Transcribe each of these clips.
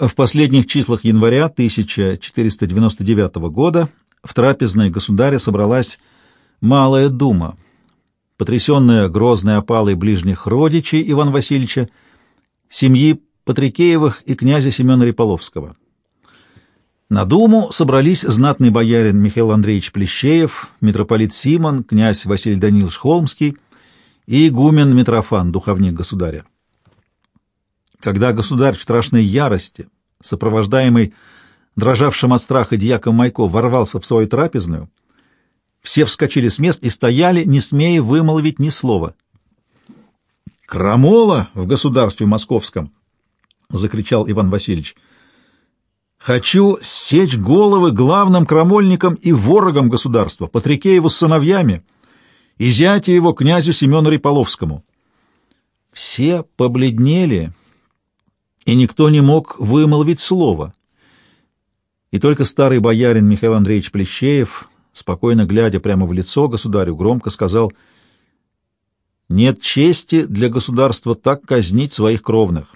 В последних числах января 1499 года в трапезной государя собралась Малая Дума, потрясенная грозной опалой ближних родичей Ивана Васильевича, семьи Патрикеевых и князя Семена Риполовского. На Думу собрались знатный боярин Михаил Андреевич Плещеев, митрополит Симон, князь Василий Данилович Холмский и игумен Митрофан, духовник государя. Когда государь в страшной ярости, сопровождаемый дрожавшим от страха дьяком Майко, ворвался в свою трапезную, все вскочили с мест и стояли, не смея вымолвить ни слова. «Крамола в государстве московском!» — закричал Иван Васильевич — Хочу сечь головы главным крамольникам и ворогам государства, Патрикееву с сыновьями, и зятя его князю Семену Риполовскому. Все побледнели, и никто не мог вымолвить слова. И только старый боярин Михаил Андреевич Плещеев, спокойно глядя прямо в лицо государю, громко сказал «Нет чести для государства так казнить своих кровных».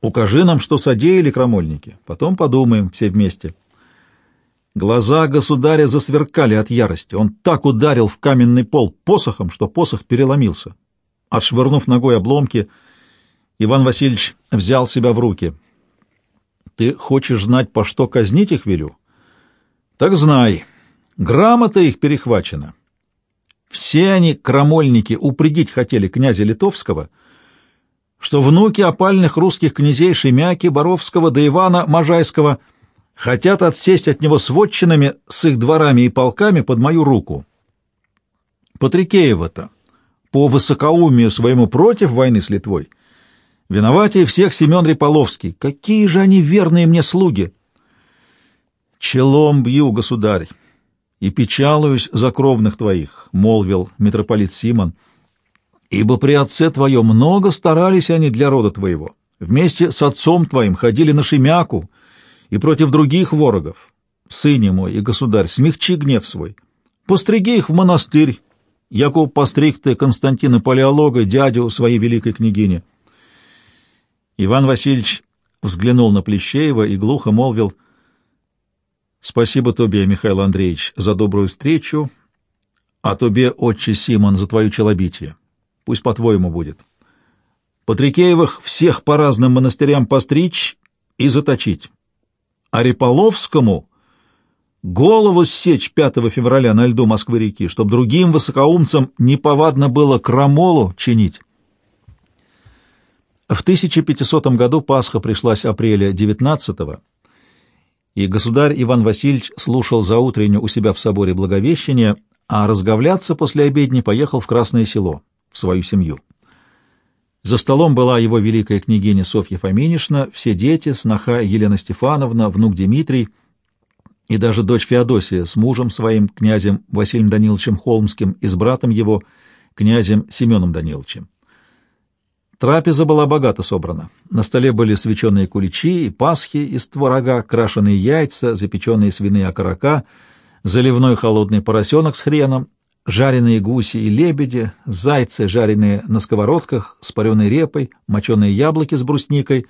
Укажи нам, что содеяли крамольники, потом подумаем все вместе. Глаза государя засверкали от ярости. Он так ударил в каменный пол посохом, что посох переломился. Отшвырнув ногой обломки, Иван Васильевич взял себя в руки. «Ты хочешь знать, по что казнить их велю? Так знай, грамота их перехвачена. Все они, крамольники, упредить хотели князя Литовского — что внуки опальных русских князей Шемяки, Боровского да Ивана Можайского хотят отсесть от него с вотчинами, с их дворами и полками под мою руку. Патрикеева-то, по высокоумию своему против войны с Литвой, виноватее всех Семен Риполовский. Какие же они верные мне слуги! Челом бью, государь, и печалуюсь за кровных твоих, — молвил митрополит Симон, — Ибо при отце твоем много старались они для рода твоего. Вместе с отцом твоим ходили на Шемяку и против других ворогов. Сыне мой и государь, смягчи гнев свой. Постриги их в монастырь, Яков постриг ты Константина Палеолога, дядю своей великой княгини. Иван Васильевич взглянул на Плещеева и глухо молвил «Спасибо тебе, Михаил Андреевич, за добрую встречу, а тебе, отче Симон, за твою челобитие. Пусть по-твоему будет. Патрикеевых всех по разным монастырям постричь и заточить. А Риполовскому голову сечь 5 февраля на льду Москвы-реки, чтобы другим высокоумцам неповадно было крамолу чинить. В 1500 году Пасха пришлась апреля 19-го, и государь Иван Васильевич слушал за утреннюю у себя в соборе Благовещения, а разговляться после обедни поехал в Красное Село в свою семью. За столом была его великая княгиня Софья Фоминишна, все дети, сноха Елена Стефановна, внук Дмитрий и даже дочь Феодосия с мужем своим, князем Василием Даниловичем Холмским и с братом его, князем Семеном Даниловичем. Трапеза была богато собрана. На столе были свеченые куличи и пасхи из творога, крашеные яйца, запеченные свиные окорока, заливной холодный поросенок с хреном жареные гуси и лебеди, зайцы, жареные на сковородках, с пареной репой, моченые яблоки с брусникой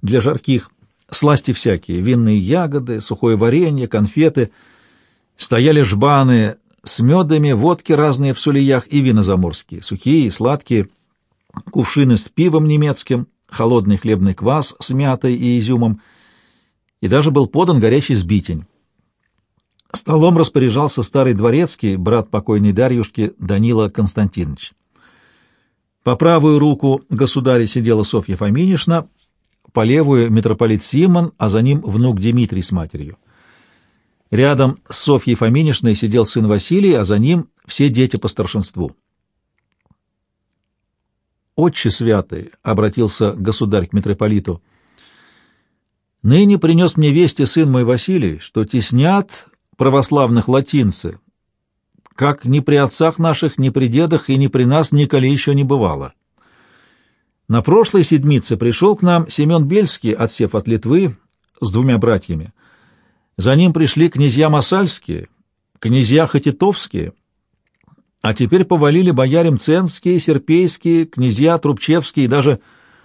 для жарких, сласти всякие, винные ягоды, сухое варенье, конфеты. Стояли жбаны с медами, водки разные в сулиях и вина заморские, сухие и сладкие, кувшины с пивом немецким, холодный хлебный квас с мятой и изюмом, и даже был подан горячий сбитень. Столом распоряжался старый дворецкий, брат покойной Дарьюшки Данила Константинович. По правую руку государя сидела Софья Фоминишна, по левую — митрополит Симон, а за ним внук Дмитрий с матерью. Рядом с Софьей Фоминишной сидел сын Василий, а за ним все дети по старшинству. «Отче святый», — обратился государь к митрополиту, — «ныне принес мне вести сын мой Василий, что теснят православных латинцы, как ни при отцах наших, ни при дедах и ни при нас николи еще не бывало. На прошлой седмице пришел к нам Семен Бельский, отсев от Литвы, с двумя братьями. За ним пришли князья Масальские, князья Хатитовские, а теперь повалили боярям Ценские, Серпейские, князья Трубчевские и даже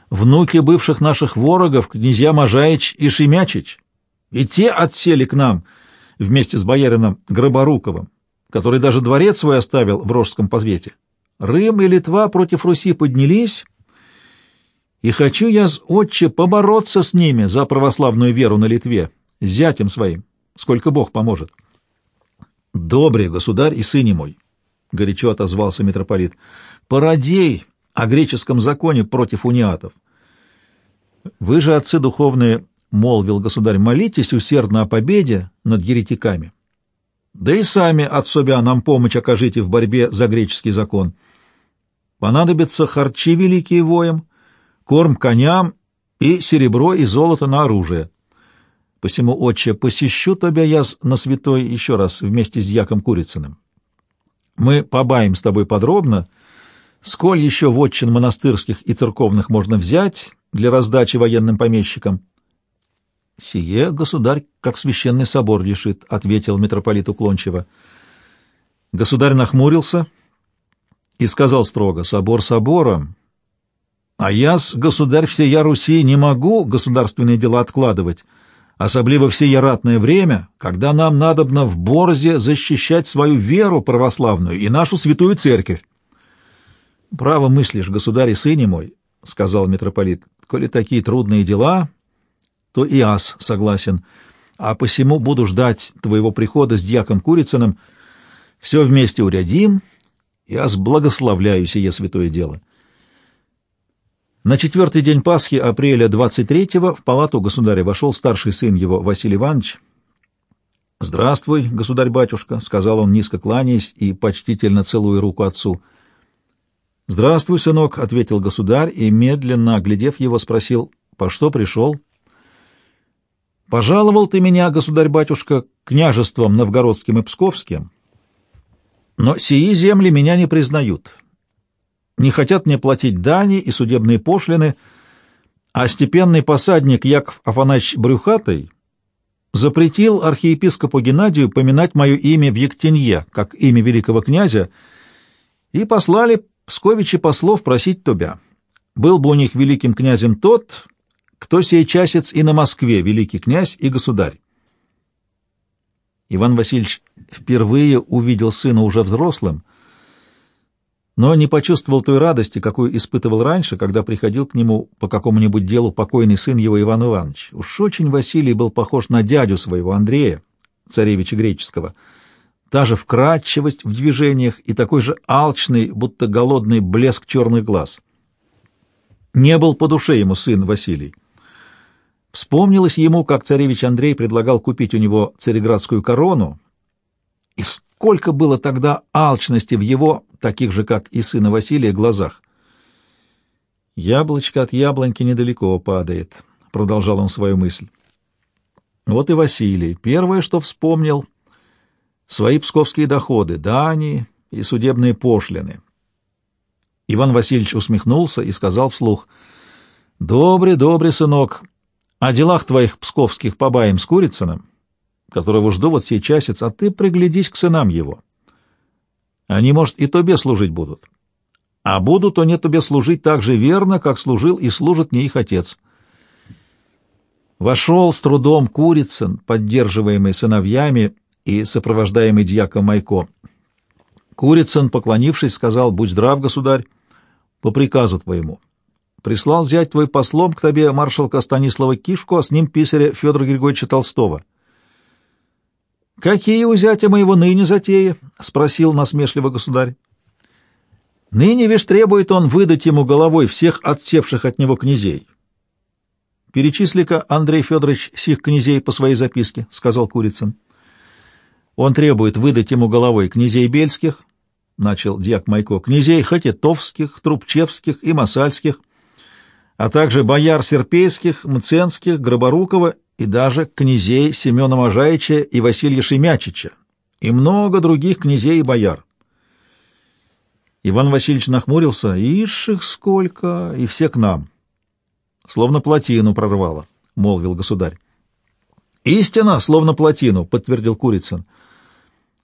внуки бывших наших ворогов, князья Можаич и Шемячич. И те отсели к нам вместе с боярином Гроборуковым, который даже дворец свой оставил в Рожском позвете. Рым и Литва против Руси поднялись, и хочу я, отче, побороться с ними за православную веру на Литве, с зятем своим, сколько Бог поможет. Добрый государь и сыне мой, — горячо отозвался митрополит, — породей о греческом законе против униатов. Вы же, отцы духовные, — молвил государь, — молитесь усердно о победе над еретиками. Да и сами от себя нам помощь окажите в борьбе за греческий закон. Понадобятся харчи великие воем, корм коням и серебро и золото на оружие. Посему, отче, посещу тебя я на святой еще раз вместе с Яком Курицыным. Мы побаим с тобой подробно, сколь еще вотчин монастырских и церковных можно взять для раздачи военным помещикам. — Сие, государь, как священный собор решит, — ответил митрополит уклончиво. Государь нахмурился и сказал строго, — собор собором, а я, государь всея Руси, не могу государственные дела откладывать, особливо в сие ратное время, когда нам надобно в Борзе защищать свою веру православную и нашу святую церковь. — Право мыслишь, государь и сыне мой, — сказал митрополит, — коли такие трудные дела, то и ас согласен, а посему буду ждать твоего прихода с дьяком Курицыным, все вместе урядим, и ас благословляю сие святое дело. На четвертый день Пасхи, апреля 23-го, в палату государя вошел старший сын его, Василий Иванович. «Здравствуй, государь-батюшка», — сказал он, низко кланяясь и почтительно целуя руку отцу. «Здравствуй, сынок», — ответил государь и, медленно оглядев его, спросил, «По что пришел?» «Пожаловал ты меня, государь-батюшка, княжеством новгородским и псковским, но сии земли меня не признают» не хотят мне платить дани и судебные пошлины, а степенный посадник Яков Афанасьевич Брюхатый запретил архиепископу Геннадию поминать мое имя в Ектенье, как имя великого князя, и послали Псковичи послов просить тебя. Был бы у них великим князем тот, кто сей часец и на Москве великий князь и государь. Иван Васильевич впервые увидел сына уже взрослым — но не почувствовал той радости, какую испытывал раньше, когда приходил к нему по какому-нибудь делу покойный сын его Иван Иванович. Уж очень Василий был похож на дядю своего Андрея, царевича греческого. Та же вкрадчивость в движениях и такой же алчный, будто голодный блеск черных глаз. Не был по душе ему сын Василий. Вспомнилось ему, как царевич Андрей предлагал купить у него цареградскую корону, и сколько было тогда алчности в его, таких же, как и сына Василия, глазах. «Яблочко от яблоньки недалеко падает», — продолжал он свою мысль. Вот и Василий. Первое, что вспомнил — свои псковские доходы, дани и судебные пошлины. Иван Васильевич усмехнулся и сказал вслух, «Добрый, добрый, сынок, о делах твоих псковских побаем с Курицыным которого жду вот сей часец, а ты приглядись к сынам его. Они, может, и тебе служить будут. А будут они тебе служить так же верно, как служил и служит не их отец. Вошел с трудом Курицын, поддерживаемый сыновьями и сопровождаемый дьяком Майко. Курицын, поклонившись, сказал, «Будь здрав, государь, по приказу твоему. Прислал взять твой послом к тебе маршалка Станислава Кишку, а с ним писаря Федора Григорьевича Толстого». — Какие у зятя моего ныне затеи? — спросил насмешливо государь. — Ныне вишь требует он выдать ему головой всех отсевших от него князей. — Перечисли-ка, Андрей Федорович, сих князей по своей записке, — сказал Курицын. — Он требует выдать ему головой князей бельских, — начал дьяк Майко, — князей Хатитовских, Трубчевских и Масальских, а также бояр Серпейских, Мценских, Гроборукова и даже князей Семена Можаича и Василия Шемячича, и много других князей и бояр. Иван Васильевич нахмурился. «Ишь их сколько! И все к нам!» «Словно плотину прорвало», — молвил государь. «Истина, словно плотину», — подтвердил Курицын.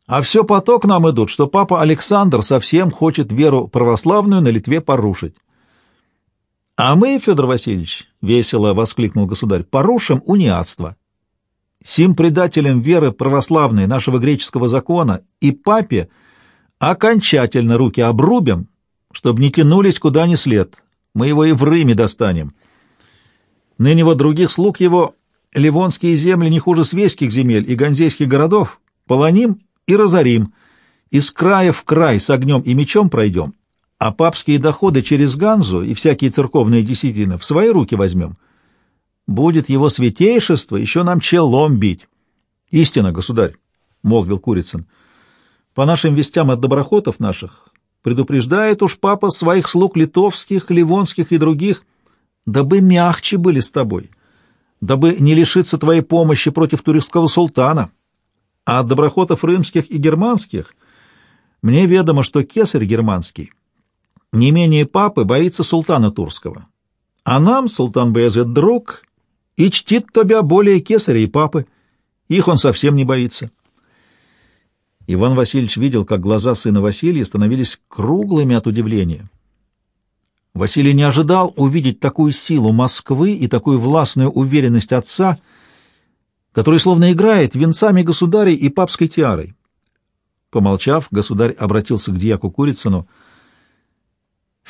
«А все поток нам идут, что папа Александр совсем хочет веру православную на Литве порушить. А мы, Федор Васильевич, — весело воскликнул государь, — порушим униатство. Сим предателям веры православной нашего греческого закона и папе окончательно руки обрубим, чтобы не тянулись куда ни след. Мы его и в Риме достанем. Ныне вот других слуг его ливонские земли не хуже свейских земель и ганзейских городов полоним и разорим, из края в край с огнем и мечом пройдем, а папские доходы через Ганзу и всякие церковные десятины в свои руки возьмем. Будет его святейшество еще нам челом бить. — Истина, государь, — молвил Курицын. — По нашим вестям от доброхотов наших предупреждает уж папа своих слуг литовских, ливонских и других, дабы мягче были с тобой, дабы не лишиться твоей помощи против турецкого султана. А от доброхотов римских и германских мне ведомо, что кесарь германский не менее папы боится султана турского. А нам султан Баязет друг и чтит тебя более кесаря и папы. Их он совсем не боится. Иван Васильевич видел, как глаза сына Василия становились круглыми от удивления. Василий не ожидал увидеть такую силу Москвы и такую властную уверенность отца, который словно играет венцами государей и папской тиарой. Помолчав, государь обратился к дьяку Курицыну. —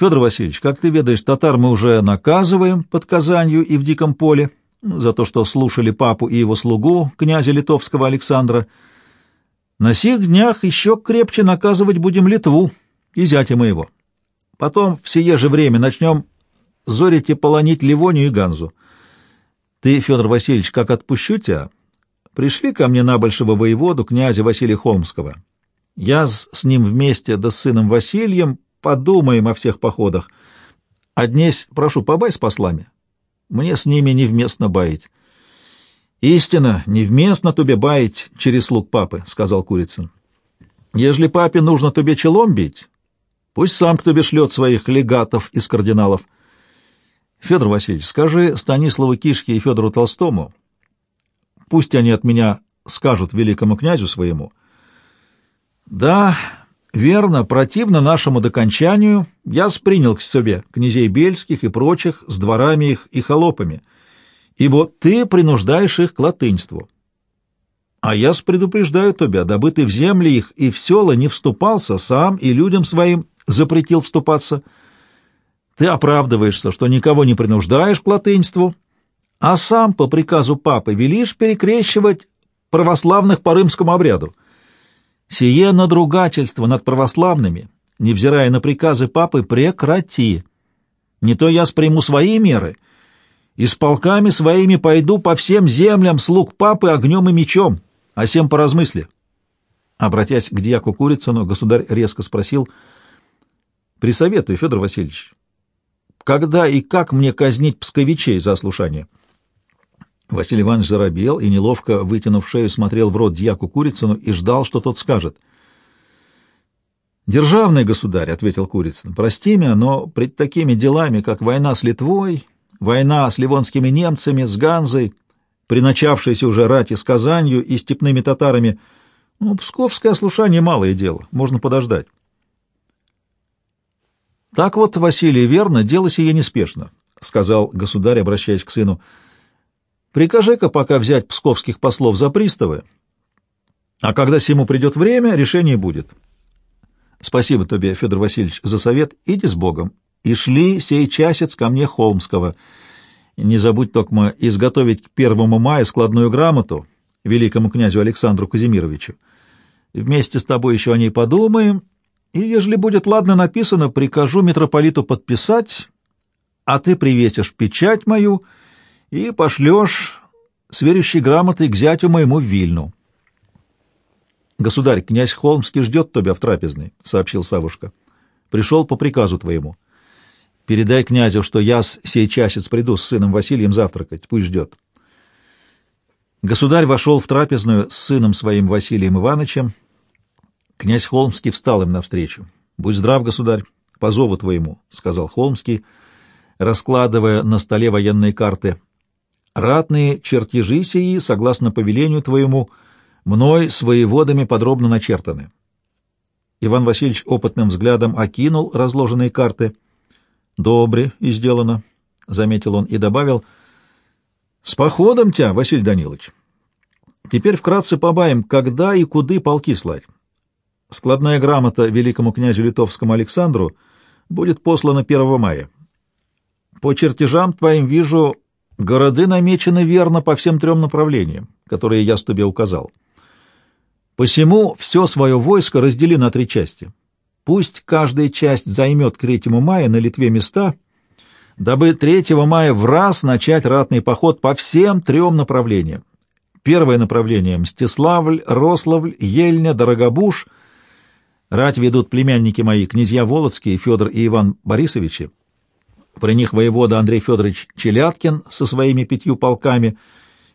Федор Васильевич, как ты ведаешь, татар мы уже наказываем под Казанью и в Диком поле за то, что слушали папу и его слугу, князя литовского Александра. На сих днях еще крепче наказывать будем Литву и зятя моего. Потом в сие же время начнем зорите полонить Ливонию и Ганзу. Ты, Федор Васильевич, как отпущу тебя, пришли ко мне на большого воеводу, князя Василия Холмского. Я с, с ним вместе да с сыном Василием подумаем о всех походах. А днесь, прошу, побай с послами. Мне с ними невместно баять. Истина, невместно тебе баять через слуг папы, — сказал Курицын. Ежели папе нужно тебе челом бить, пусть сам к тебе шлет своих легатов из кардиналов. Федор Васильевич, скажи Станиславу Кишке и Федору Толстому, пусть они от меня скажут великому князю своему — да, верно, противно нашему докончанию, я спринял к себе князей бельских и прочих с дворами их и холопами, ибо ты принуждаешь их к латынству. А я предупреждаю тебя, дабы ты в земли их и в села не вступался сам и людям своим запретил вступаться. Ты оправдываешься, что никого не принуждаешь к латынству, а сам по приказу папы велишь перекрещивать православных по римскому обряду. Сие надругательство над православными, невзирая на приказы папы, прекрати. Не то я сприму свои меры, и с полками своими пойду по всем землям слуг папы огнем и мечом, а всем поразмысли. Обратясь к дьяку Курицыну, государь резко спросил, «Присоветуй, Федор Васильевич, когда и как мне казнить псковичей за ослушание?» Василий Иванович заробел и, неловко вытянув шею, смотрел в рот дьяку Курицыну и ждал, что тот скажет. «Державный государь», — ответил Курицын, — «прости меня, но пред такими делами, как война с Литвой, война с ливонскими немцами, с Ганзой, при начавшейся уже рати с Казанью и степными татарами, ну, псковское ослушание — малое дело, можно подождать». «Так вот, Василий, верно, дело сие неспешно», — сказал государь, обращаясь к сыну, — Прикажи-ка пока взять псковских послов за приставы, а когда сему придет время, решение будет. Спасибо тебе, Федор Васильевич, за совет. Иди с Богом. И шли сей часец ко мне Холмского. Не забудь, Токма, изготовить к первому мая складную грамоту великому князю Александру Казимировичу. Вместе с тобой еще о ней подумаем, и, ежели будет ладно написано, прикажу митрополиту подписать, а ты привесишь печать мою — и пошлешь с верящей грамотой к зятю моему в Вильну. — Государь, князь Холмский ждет тебя в трапезной, — сообщил Савушка. — Пришел по приказу твоему. Передай князю, что я с сей часец приду с сыном Василием завтракать, пусть ждет. Государь вошел в трапезную с сыном своим Василием Ивановичем. Князь Холмский встал им навстречу. — Будь здрав, государь, по зову твоему, — сказал Холмский, раскладывая на столе военные карты — Ратные чертежи сии, согласно повелению твоему, мной своеводами подробно начертаны. Иван Васильевич опытным взглядом окинул разложенные карты. Добре и сделано. — заметил он и добавил, — «с походом тебя, Василий Данилович. Теперь вкратце побаем, когда и куды полки слать. Складная грамота великому князю литовскому Александру будет послана 1 мая. По чертежам твоим вижу, города намечены верно по всем трем направлениям, которые я тебе указал. Посему все свое войско раздели на три части. Пусть каждая часть займет к 3 мая на Литве места, дабы 3 мая в раз начать ратный поход по всем трем направлениям. Первое направление — Мстиславль, Рославль, Ельня, Дорогобуж. Рать ведут племянники мои, князья Володские, Федор и Иван Борисовичи. При них воевода Андрей Федорович Челяткин со своими пятью полками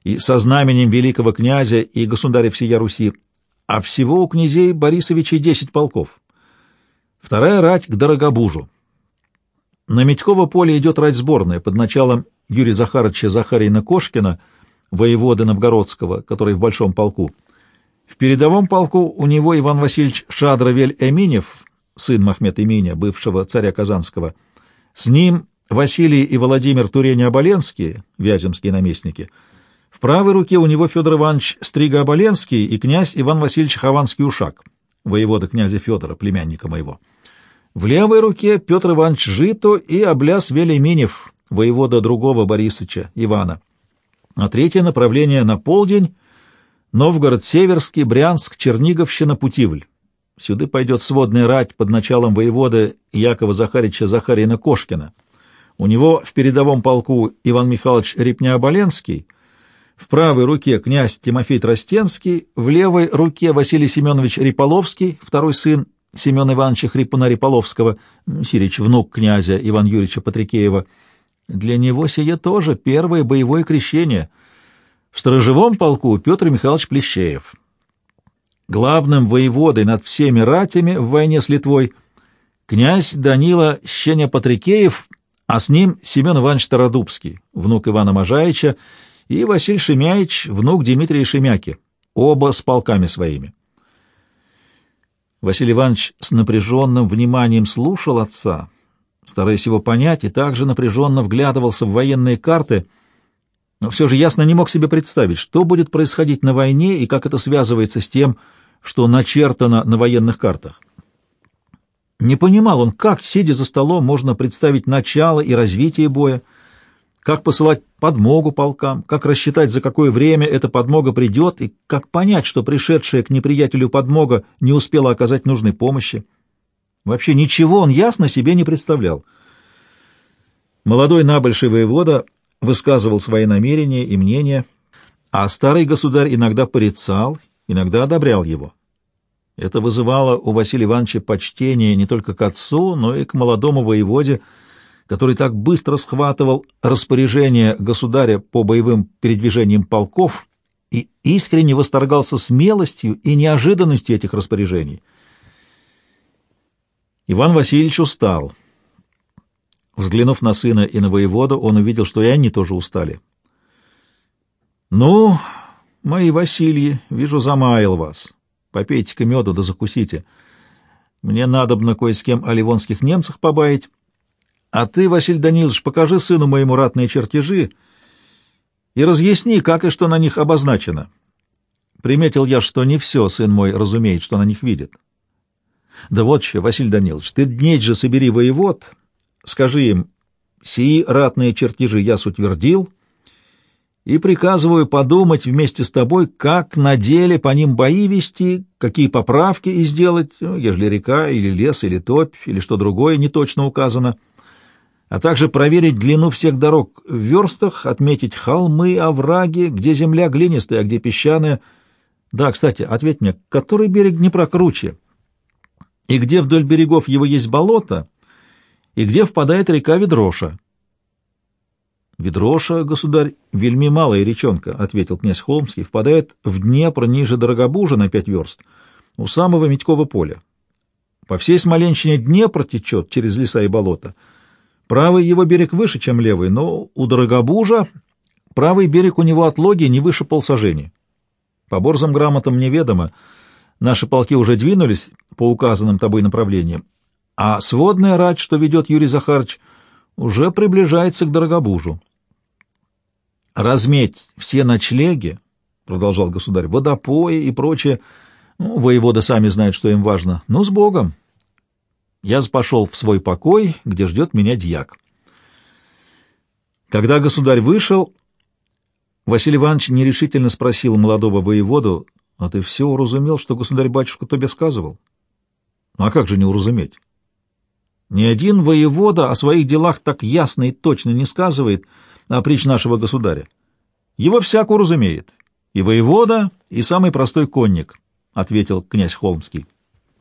и со знаменем великого князя и государя всея Руси, а всего у князей Борисовичей десять полков. Вторая рать к Дорогобужу. На Медьково поле идет рать сборная под началом Юрия Захаровича Захарина-Кошкина — воеводы Новгородского, который в большом полку. В передовом полку у него Иван Васильевич Шадровель-Эминев, сын Махмед Эминя, бывшего царя Казанского. С ним Василий и Владимир Турени-Оболенские, вяземские наместники. В правой руке у него Федор Иванович Стрига-Оболенский и князь Иван Васильевич Хованский-Ушак, воевода князя Федора, племянника моего. В левой руке Петр Иванович Жито и Обляс Велеменев, воевода другого Борисыча, Ивана а третье направление на полдень — Новгород-Северский, Брянск, Черниговщина, Путивль. Сюда пойдет сводная рать под началом воевода Якова Захарича Захарина Кошкина. У него в передовом полку Иван Михайлович Репня-Оболенский, в правой руке князь Тимофей Тростенский, в левой руке Василий Семенович Риполовский, второй сын Семена Ивановича Хрипуна-Риполовского, Сирич, внук князя Ивана Юрьевича Патрикеева, для него сие тоже первое боевое крещение. В сторожевом полку Петр Михайлович Плещеев. Главным воеводой над всеми ратями в войне с Литвой князь Данила Щеня-Патрикеев, а с ним Семен Иванович Стародубский, внук Ивана Можаича, и Василий Шемяич, внук Дмитрия Шемяки, оба с полками своими. Василий Иванович с напряженным вниманием слушал отца, стараясь его понять, и также напряженно вглядывался в военные карты, но все же ясно не мог себе представить, что будет происходить на войне и как это связывается с тем, что начертано на военных картах. Не понимал он, как, сидя за столом, можно представить начало и развитие боя, как посылать подмогу полкам, как рассчитать, за какое время эта подмога придет, и как понять, что пришедшая к неприятелю подмога не успела оказать нужной помощи. Вообще ничего он ясно себе не представлял. Молодой набольший воевода высказывал свои намерения и мнения, а старый государь иногда порицал, иногда одобрял его. Это вызывало у Василия Ивановича почтение не только к отцу, но и к молодому воеводе, который так быстро схватывал распоряжение государя по боевым передвижениям полков и искренне восторгался смелостью и неожиданностью этих распоряжений — Иван Васильевич устал. Взглянув на сына и на воевода, он увидел, что и они тоже устали. «Ну, мои Васильи, вижу, замаял вас. Попейте-ка меду да закусите. Мне надобно кое с кем о ливонских немцах побаять. А ты, Василий Данилович, покажи сыну моему ратные чертежи и разъясни, как и что на них обозначено. Приметил я, что не все сын мой разумеет, что на них видит». Да вот что, Василий Данилович, ты дней же собери воевод, скажи им, сии ратные чертежи я сутвердил, и приказываю подумать вместе с тобой, как на деле по ним бои вести, какие поправки и сделать, ну, ежели река или лес или топь или что другое не точно указано, а также проверить длину всех дорог в верстах, отметить холмы, овраги, где земля глинистая, а где песчаная. Да, кстати, ответь мне, который берег Днепра круче? и где вдоль берегов его есть болото, и где впадает река Ведроша. «Ведроша, государь, вельми малая речонка», — ответил князь Холмский, — «впадает в Днепр ниже Дорогобужа на пять верст, у самого Митькова поля. По всей Смоленщине Днепр течет через леса и болота. Правый его берег выше, чем левый, но у Дорогобужа правый берег у него от логи не выше полсажений. По борзым грамотам неведомо, — Наши полки уже двинулись по указанным тобой направлениям, а сводная рать, что ведет Юрий Захарович, уже приближается к Дорогобужу. «Разметь все ночлеги», — продолжал государь, — «водопои и прочее. Ну, воевода сами знают, что им важно. Ну, с Богом!» Я пошел в свой покой, где ждет меня дьяк. Когда государь вышел, Василий Иванович нерешительно спросил молодого воеводу, «А ты все уразумел, что государь-батюшка тебе сказывал?» «Ну, а как же не уразуметь?» Ни один воевода о своих делах так ясно и точно не сказывает, притч нашего государя. Его всяко уразумеет, и воевода, и самый простой конник, — ответил князь Холмский.